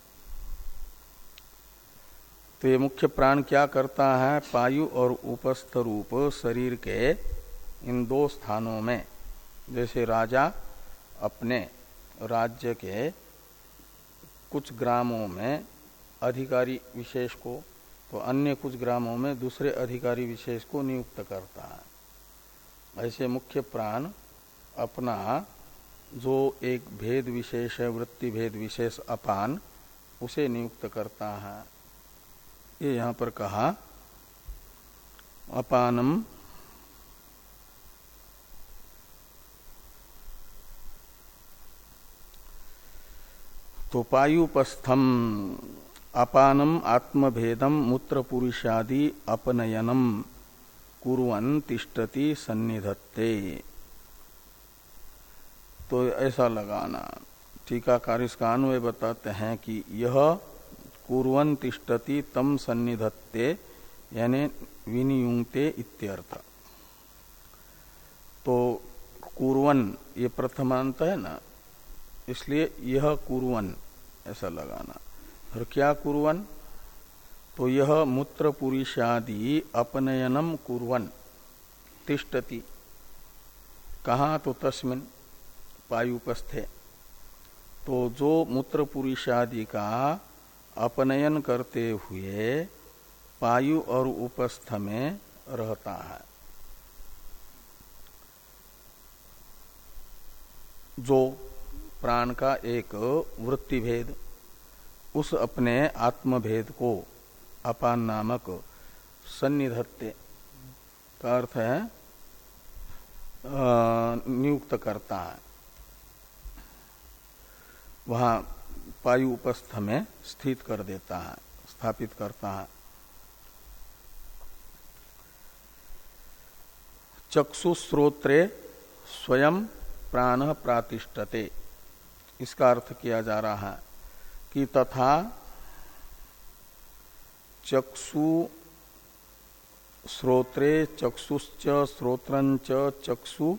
तो ये मुख्य प्राण क्या करता है? पायु और उपस्थ रूप शरीर के इन दो स्थानों में। जैसे राजा अपने राज्य के कुछ ग्रामों में अधिकारी विशेष को तो अन्य कुछ ग्रामों में दूसरे अधिकारी विशेष को नियुक्त करता है। ऐसे मुख्य प्राण अपना जो एक भेद विशेष है, वृत्ति भेद विशेष अपान, उसे नियुक्त करता है। ये यहाँ पर कहा, अपानम। तो पायुपस्थम अपानम, आत्मभेदम मूत्र पुरुषादि अपनयनम कुरन तिष्ठति सन्निधत्ते। तो ऐसा लगाना, टीकाकार इसका अन्वय बताते हैं कि यह कुरन तिष्ठति तम सन्निधत्ते, यानी विनियुक्ते इत्यर्थ। तो कुरन ये प्रथमांत है ना, इसलिए यह कुरन ऐसा लगाना। और क्या कुरन तो यह मूत्र पुरुषादि अपनयनम कुरन तिष्टति कहा? तो तस्मिन पायुपस्थे। तो जो मूत्र पुरुषादि का अपनयन करते हुए पायु और उपस्थ में रहता है। जो प्राण का एक वृत्ति भेद उस अपने आत्मभेद को अपान नामक सन्निधत्ते का अर्थ है नियुक्त करता है। वहाँ पायु उपस्थ में स्थित कर देता है, स्थापित करता है। चक्षुश्रोत्रे स्वयं प्राण प्रातिष्ठते। इसका अर्थ किया जा रहा है कि तथा चक्षु श्रोत्रे चक्षुश्च श्रोत्रंच चक्षु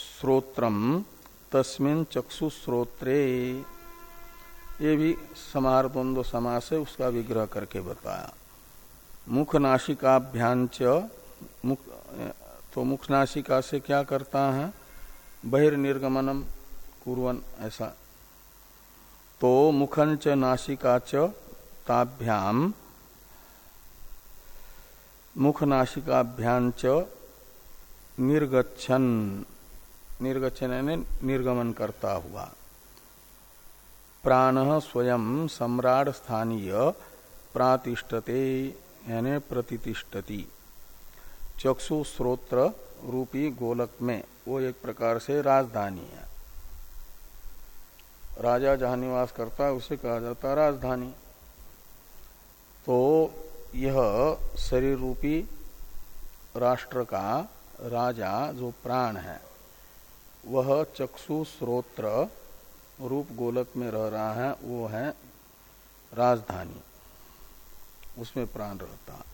श्रोत्रम तस्मिन चक्षु श्रोत्रे ये भी समार द्वंद्व समास है, उसका विग्रह करके बताया। मुख नाशिकाभ्यांच मुख तो मुख नाशिका से क्या करता है? बहिर्निर्गमनम कुरन ऐसा। तो मुखन च नासिका च ताभ्याम मुख नासिकाभ्याम च निर्गछन निर्गछन यानी निर्गमन करता हुआ। प्राण स्वयं सम्राट स्थानीय प्रातिष्ठते, यानी प्रतिष्ठति चक्षु स्रोत्र रूपी गोलक में, वो एक प्रकार से राजधानी है। राजा जहाँ निवास करता है, उसे कहा जाता है राजधानी। तो यह शरीर रूपी राष्ट्र का राजा, जो प्राण है, वह चक्षु स्रोत्र रूप गोलक में रह रहा है, वो है राजधानी। उसमें प्राण रहता है।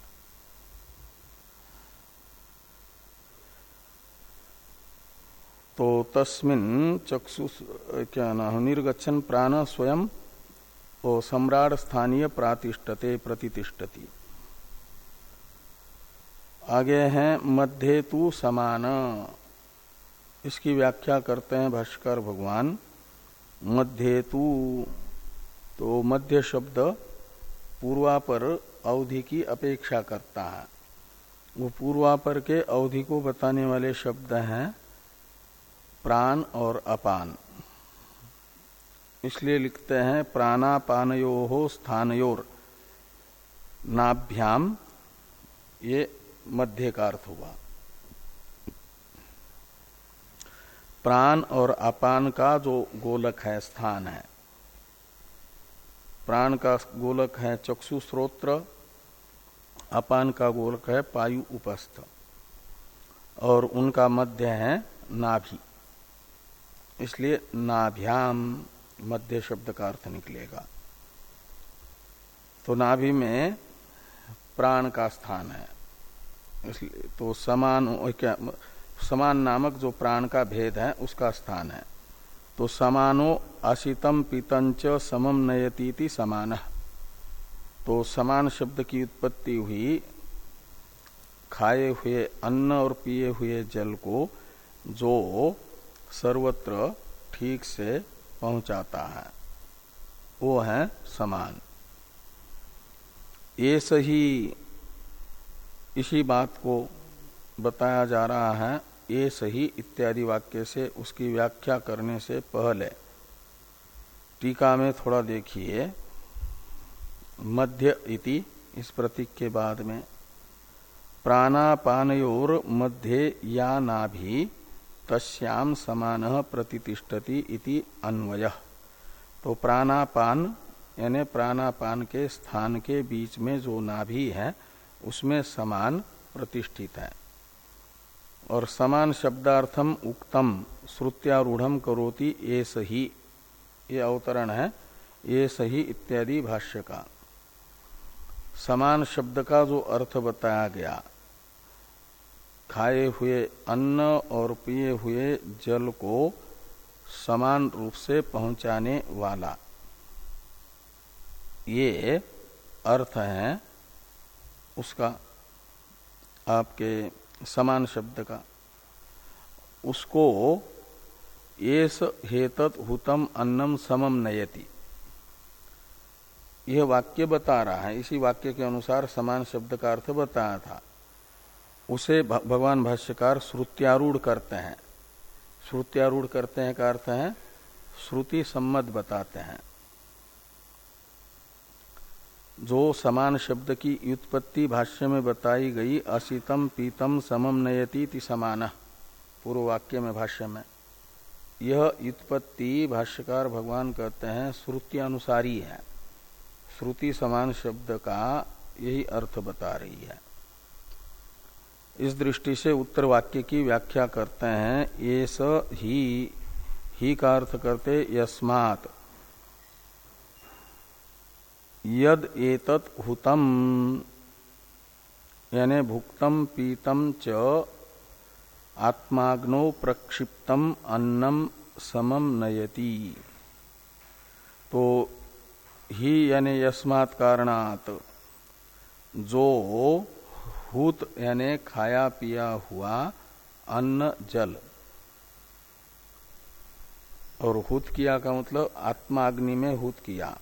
तो तस्मिन चक्षु क्या ना निर्गछन प्राण स्वयं वो सम्राट स्थानीय प्रातिष्ठते प्रतिष्ठती आगे हैं मध्य तु समान। इसकी व्याख्या करते हैं भाष्कर भगवान। मध्य तु। तो मध्य शब्द पूर्वापर अवधि की अपेक्षा करता है। वो पूर्वापर के अवधि को बताने वाले शब्द हैं प्राण और अपान। इसलिए लिखते हैं प्राणापानयो हो स्थानयोर। नाभ्याम, ये मध्य का अर्थ हुआ। प्राण और अपान का जो गोलक है, स्थान है। प्राण का गोलक है चक्षु स्रोत्र, अपान का गोलक है पायु उपस्थ, और उनका मध्य है नाभि। इसलिए नाभ्याम मध्य शब्द का अर्थ निकलेगा। तो नाभि में प्राण का स्थान है। इसलिए तो समान, क्या समान नामक जो प्राण का भेद है, उसका स्थान है। तो समानो अशितम पीतंच समम नयती समान। तो समान शब्द की उत्पत्ति हुई, खाए हुए अन्न और पिए हुए जल को जो सर्वत्र ठीक से पहुंचाता है, वो है समान। ये सही इसी बात को बताया जा रहा है ये सही इत्यादि वाक्य से उसकी व्याख्या करने से पहले। टीका में थोड़ा देखिए। मध्य इति, इस प्रतीक के बाद में। प्राणापानयोर मध्य या नाभि तस्याम समान प्रतिष्ठति इति अन्वय। तो प्राणापान, यानी प्राणापान के स्थान के बीच में जो नाभि है, उसमें समान प्रतिष्ठित है। और समान शब्दार्थम उक्तम श्रुत्यारूढ़ करोति, ये सही। ये अवतरण है, ये सही इत्यादि भाष्य का। समान शब्द का जो अर्थ बताया गया, खाए हुए अन्न और पिए हुए जल को समान रूप से पहुँचाने वाला। ये अर्थ है उसका। आपके समान शब्द का। उसको एस हेतत हुतम अन्नम समम नयति। यह वाक्य बता रहा है। इसी वाक्य के अनुसार समान शब्द का अर्थ बताया था। उसे भगवान भाष्यकार श्रुत्यारूढ़ करते हैं। श्रुत्यारूढ़ करते हैं का अर्थ है, श्रुति सम्मत बताते हैं। जो समान शब्द की व्युत्पत्ति भाष्य में बताई गई असितम पीतम समम नयती समान पूर्व वाक्य में भाष्य में। यह व्युत्पत्ति भाष्यकार भगवान कहते हैं श्रुति अनुसारी है। श्रुति समान शब्द का यही अर्थ बता रही है। इस दृष्टि से उत्तर वाक्य की व्याख्या करते हैं ये स ही, ही का अर्थ करते यस्मात। यद एतत हुतम, यानी भुक्तम, पीतम च आत्माग्नो प्रक्षिप्तम, अन्नम समम नयति। तो ही यानी यस्मात् कारणात जो हुत यानी खाया पिया हुआ, अन्न, जल। और हुत किया का मतलब आत्माग्नि में हुत किया।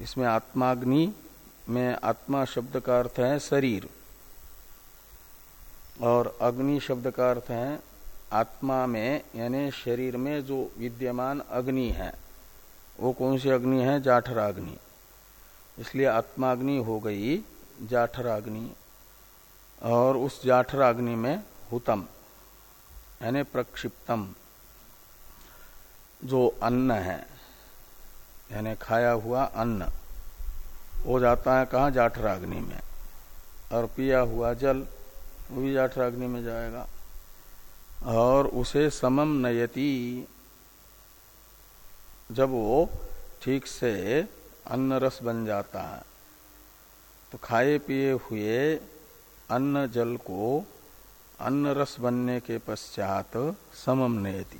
इसमें आत्माग्नि में आत्मा शब्द का अर्थ है शरीर। और अग्नि शब्द का अर्थ है आत्मा में, यानी शरीर में जो विद्यमान अग्नि है, वो कौन सी अग्नि है? जाठराग्नि। इसलिए आत्माग्नि हो गई जाठराग्नि। और उस जाठराग्नि में हुतम, यानी प्रक्षिप्तम, जो अन्न है यानी खाया हुआ अन्न। वो जाता है कहा? जाठराग्नि में। और पिया हुआ जल, वो भी जाठराग्नि में जाएगा। और उसे समम नयति। जब वो ठीक से अन्न रस बन जाता है तो खाए पिए हुए अन्न जल को अन्न रस बनने के पश्चात समम नयति।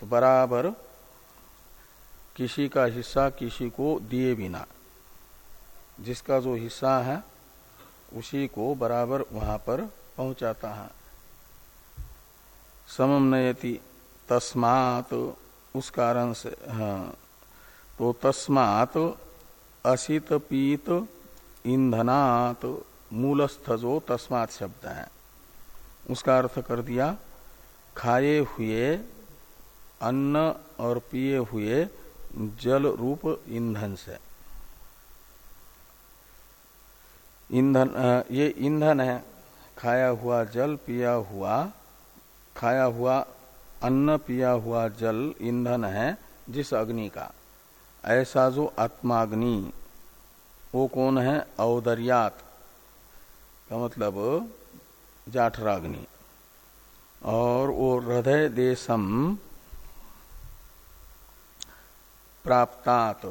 तो बराबर किसी का हिस्सा किसी को दिए बिना। जिसका जो हिस्सा है, उसी को बराबर वहाँ पर पहुंचाता है। समम नयति तस्मात, उस कारण से हाँ। तो तस्मात असित पीत ईंधनात मूलस्थ जो तस्मात शब्द है। उसका अर्थ कर दिया, खाए हुए, अन्न और पिए हुए जल रूप ईंधन से। ईंधन ये ईंधन है, खाया हुआ जल, पिया हुआ, खाया हुआ अन्न, पिया हुआ जल ईंधन है जिस अग्नि का। ऐसा जो आत्माग्नि, वो कौन है? औदर्यात, का मतलब जाठराग्नि। और वो हृदय देशम प्राप्तात।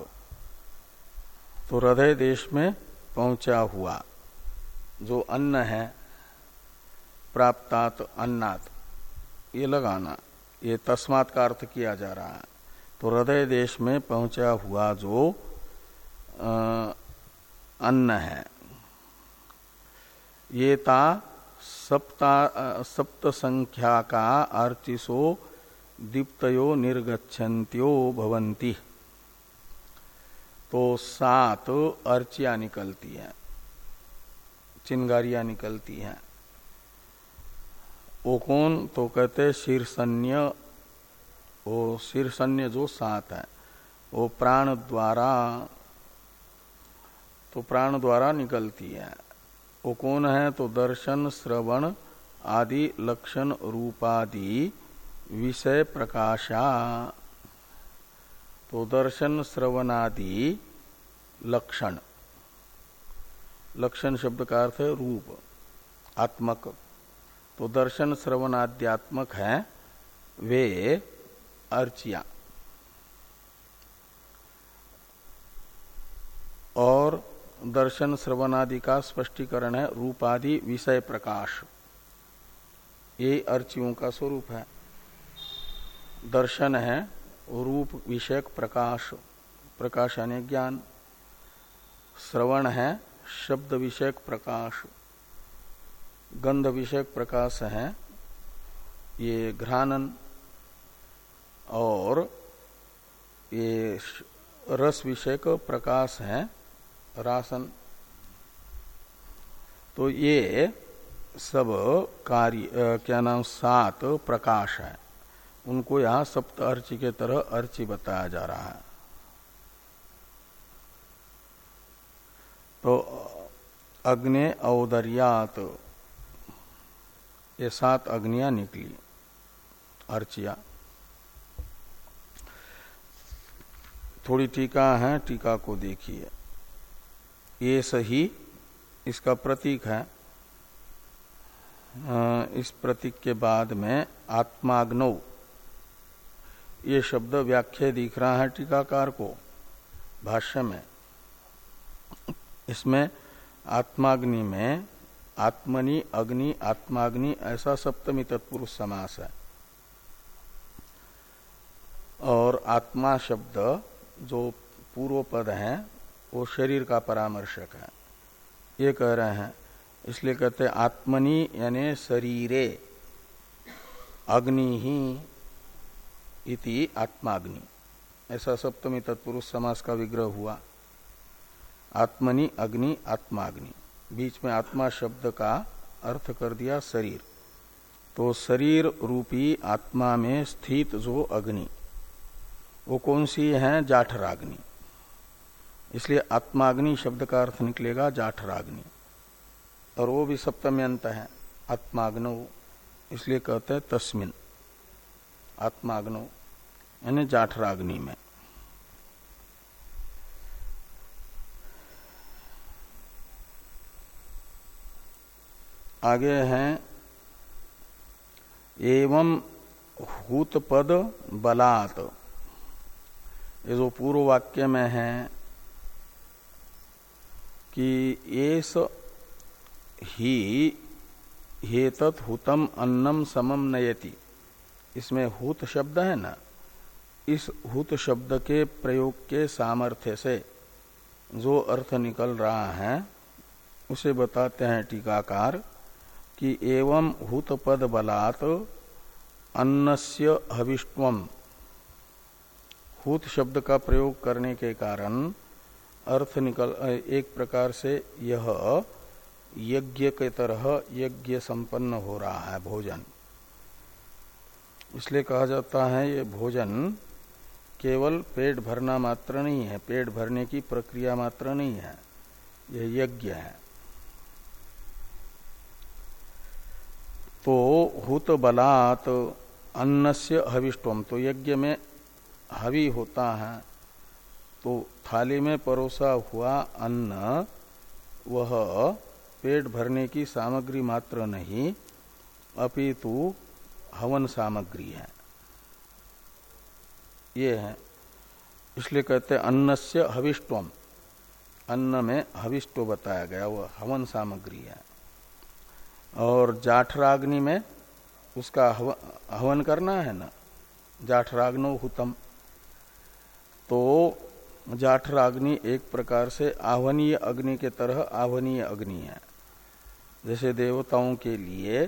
तो हृदय देश में पहुँचा हुआ। जो अन्न है प्राप्तात अन्नात। ये लगाना ये तस्मात का अर्थ किया जा रहा है। तो हृदय देश में पहुँचा हुआ जो आ, अन्न है। ये ता सप्ता सप्त संख्या का अर्चिसो दीप्तयो निर्गछन्त्यो भवंती तो सात अर्चिया निकलती हैं, चिंगारियाँ निकलती हैं। वो कौन? तो कहते शीर्षन्य। वो शीर्षन्य जो सात है, वो प्राण द्वारा तो प्राण द्वारा निकलती है। वो कौन है? तो दर्शन, श्रवण आदि लक्षण रूपादि विषय प्रकाशा। तो दर्शन श्रवणादि लक्षण। लक्षण शब्द का अर्थ है रूप, आत्मक। तो दर्शन श्रवणाध्यात्मक है वे अर्चिया। और दर्शन श्रवणादि का स्पष्टीकरण है रूपादि विषय प्रकाश। ये अर्चियों का स्वरूप है। दर्शन है रूप विषयक प्रकाश प्रकाश यानी ज्ञान। श्रवण है शब्द विषयक प्रकाश। गंध विषयक प्रकाश है ये घ्रानन और ये रस विषयक प्रकाश है रासन। तो ये सब कार्य क्या नाम, सात प्रकाश है। उनको यहाँ सप्त अर्ची के तरह अर्ची बताया जा रहा है। तो अग्नि औदर्यात, ये सात अग्नियाँ निकली, अर्चिया। थोड़ी टीका है, टीका को देखिए। ये सही, इसका प्रतीक है। इस प्रतीक के बाद में आत्माग्नो ये शब्द व्याख्या दिख रहा है टीकाकार को भाष्य में। इसमें आत्माग्नि में आत्मनि, अग्नि, आत्माग्नि, ऐसा सप्तमी तत्पुरुष समास है। और आत्मा शब्द जो पूर्व पद है, वो शरीर का परामर्शक है। ये कह रहे हैं, इसलिए कहते हैं आत्मनि यानी शरीरे, अग्नि ही इति आत्माग्नि। ऐसा सप्तमी तत्पुरुष समास का विग्रह हुआ। आत्मनि अग्नि, आत्माग्नि। बीच में आत्मा शब्द का अर्थ कर दिया शरीर। तो शरीर रूपी आत्मा में स्थित जो अग्नि, वो कौन सी है? जाठराग्नि। इसलिए आत्माग्नि शब्द का अर्थ निकलेगा जाठराग्नि। और वो भी सप्तमी अंत है, आत्माग्नो। इसलिए कहते हैं तस्मिन। आत्माग्नो। यानी जाठराग्नि में। आगे हैं, एवं हूत पद बलात्। ये जो पूर्व वाक्य में है कि एस ही हेतत हुतम अन्नम समम नयति। इसमें हूत शब्द है ना? इस हुत शब्द के प्रयोग के सामर्थ्य से जो अर्थ निकल रहा है, उसे बताते हैं टीकाकार कि एवं हुत पद बलात् अन्नस्य हविष्वम हुत शब्द का प्रयोग करने के कारण अर्थ निकल, एक प्रकार से यह यज्ञ के तरह यज्ञ संपन्न हो रहा है, भोजन। इसलिए कहा जाता है ये भोजन केवल पेट भरना मात्र नहीं है, पेट भरने की प्रक्रिया मात्र नहीं है, यह यज्ञ है। तो हुत बलात् अन्नस्य हविष्टम तो यज्ञ में हवि होता है तो थाली में परोसा हुआ अन्न, वह पेट भरने की सामग्री मात्र नहीं, अपितु हवन सामग्री है। ये है। इसलिए कहते हैं अन्न से हविष्टम अन्न में हविष्टो बताया गया वह हवन सामग्री है। और जाठराग्नि में उसका हवन करना है ना? जाठराग्नो हुतम। तो जाठराग्नि एक प्रकार से आह्वनीय अग्नि के तरह आह्वनीय अग्नि है। जैसे देवताओं के लिए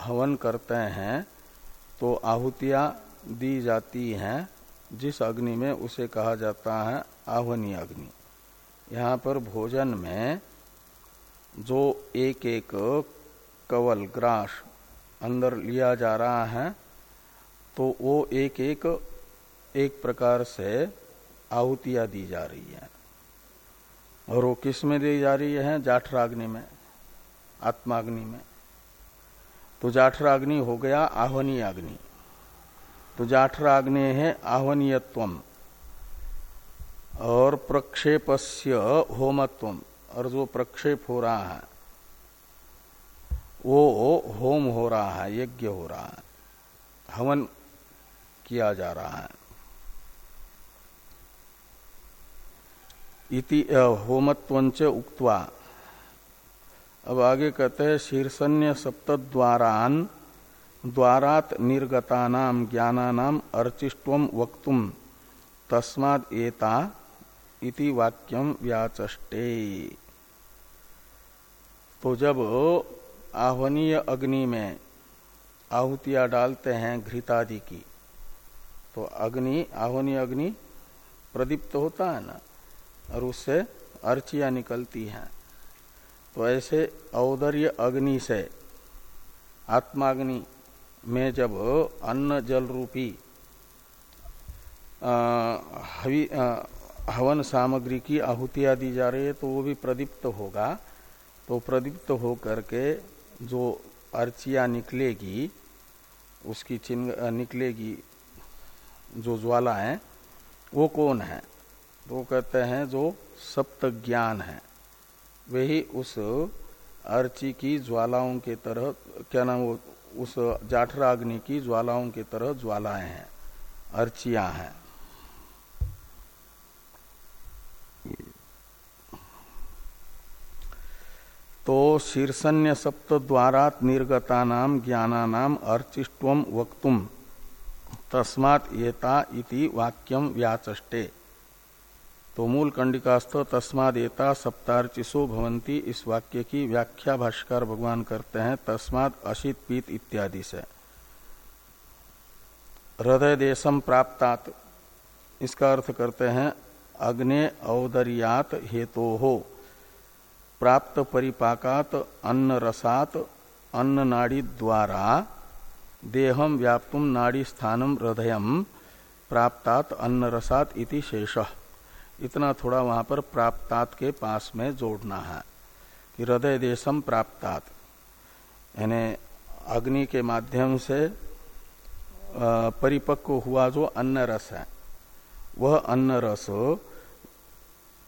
हवन करते हैं तो आहुतियाँ दी जाती हैं, जिस अग्नि में उसे कहा जाता है आह्वनीय अग्नि। यहाँ पर भोजन में जो एक एक कवल, ग्रास अंदर लिया जा रहा है तो वो एक एक एक प्रकार से आहुतियाँ दी जा रही है। और वो किसमें दी जा रही है? जाठराग्नि में, आत्माग्नि में। तो जाठराग्नि हो गया आह्वनीय अग्नि। तो जाठराग्नि है और प्रक्षेपस्य होमत्व और जो प्रक्षेप हो रहा है, वो होम हो रहा है, यज्ञ हो रहा है, हवन किया जा रहा है। इति होमत्वंच उक्त्वा, अब आगे कहते हैं शीर्षण्य सप्त द्वारान द्वारात निर्गतानाम ज्ञानानाम अर्चिष्व वक्तुम तस्माद एता इति वाक्यम व्याचष्टे। तो जब आह्वनीय अग्नि में आहुतियाँ डालते हैं घृतादि की तो अग्नि, आह्वनीय अग्नि प्रदीप्त होता है ना, और उससे अर्चिया निकलती हैं। तो ऐसे औदर्य अग्नि से आत्माग्नि में जब अन्न जल रूपी हवि हवन सामग्री की आहुतियाँ दी जा रही है तो वो भी प्रदीप्त होगा। तो प्रदीप्त हो करके जो अर्चिया निकलेगी, उसकी चिन्ह निकलेगी, जो ज्वाला है, वो कौन है? तो कहते हैं जो सप्त ज्ञान है वही उस अर्ची की ज्वालाओं के तरह, क्या नाम वो उस जाठराग्नि की ज्वालाओं की तरह ज्वालाएँ हैं, अर्चिया हैं। तो शीर्षण्य सप्त द्वारात निर्गता नाम ज्ञाना नाम अर्चिष्व वक्तुम तस्मात येता इति वाक्यम व्याचष्टे। तो मूल कंडिकास्त तस्मादेता सप्तार्चिसो भवंती इस वाक्य की व्याख्या भाष्कर भगवान करते हैं, तस्माद अशित पीत इत्यादि से। हृदय देशम प्राप्तात। इसका अर्थ करते हैं, अग्ने औदर्यात हेतो। हो प्राप्त परिपाकात, अन्न रसात, अन्न नाड़ी द्वारा देहम व्याप्तुम नाड़ी स्थानम हृदयम प्राप्तात अन्न रसात इति शेष। इतना थोड़ा वहाँ पर प्राप्तात के पास में जोड़ना है कि हृदय देशम प्राप्तात। यानी अग्नि के माध्यम से परिपक्व हुआ जो अन्न रस है, वह अन्न रस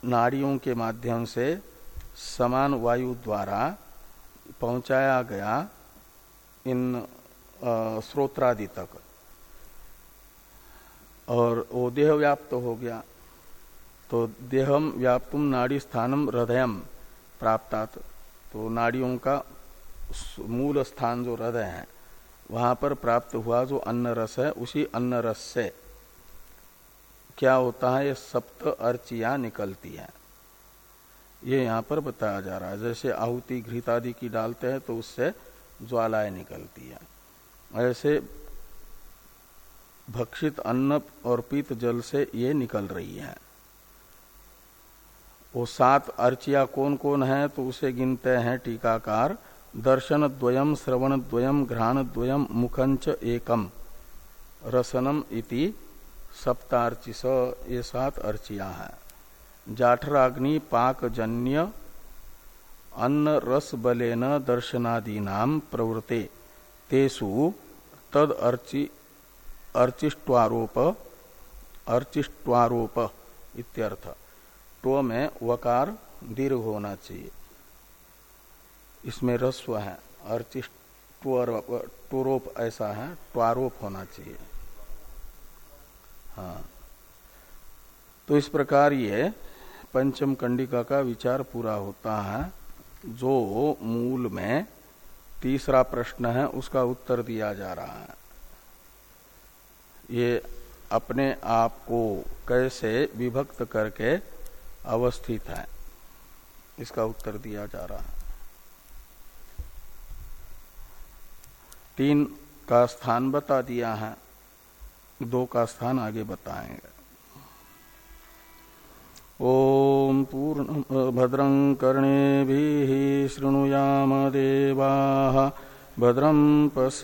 नाड़ियों के माध्यम से समान वायु द्वारा पहुँचाया गया इन स्रोत्रादि तक। और वो देह व्याप्त तो हो गया। तो देहम व्याप्तुम नाड़ी स्थानम हृदयम प्राप्तात। तो नाड़ियों का मूल स्थान जो हृदय है, वहाँ पर प्राप्त हुआ जो अन्न रस है, उसी अन्न रस से क्या होता है, ये सप्त अर्चिया निकलती है। ये यहाँ पर बताया जा रहा है। जैसे आहुति घृत आदि की डालते हैं तो उससे ज्वालाएँ निकलती है। ऐसे भक्षित अन्न और पीत जल से ये निकल रही है। वो सात अर्चिया कौन कौन है तो उसे गिनते हैं टीकाकार, दर्शन द्वयम, श्रवण द्वयम, घ्राण द्वयम, मुखंच एकम। रसनम इति सप्तार्चिस, ये सात अर्चिया है। जाठराग्नि, पाकजन्य, अन्न रस बलेन दर्शनादीना प्रवृत्ते तेसु तद अर्चि अर्चिष्ट्वारोप अर्चिष्ट्वारोप इत्यर्थ। टो में वकार दीर्घ होना चाहिए। इसमें रस्व है अर्चिष्ट्वरोप ऐसा है, ट्वारोप होना चाहिए। हाँ। तो इस प्रकार ये पंचम कंडिका का विचार पूरा होता है। जो मूल में तीसरा प्रश्न है, उसका उत्तर दिया जा रहा है। ये अपने आप को कैसे विभक्त करके अवस्थित है। इसका उत्तर दिया जा रहा है। तीन का स्थान बता दिया है। दो का स्थान आगे बताएँगे। ओम पूर्ण, भद्रं कर्णे भी शृणुयाम देवा। भद्रम पश्य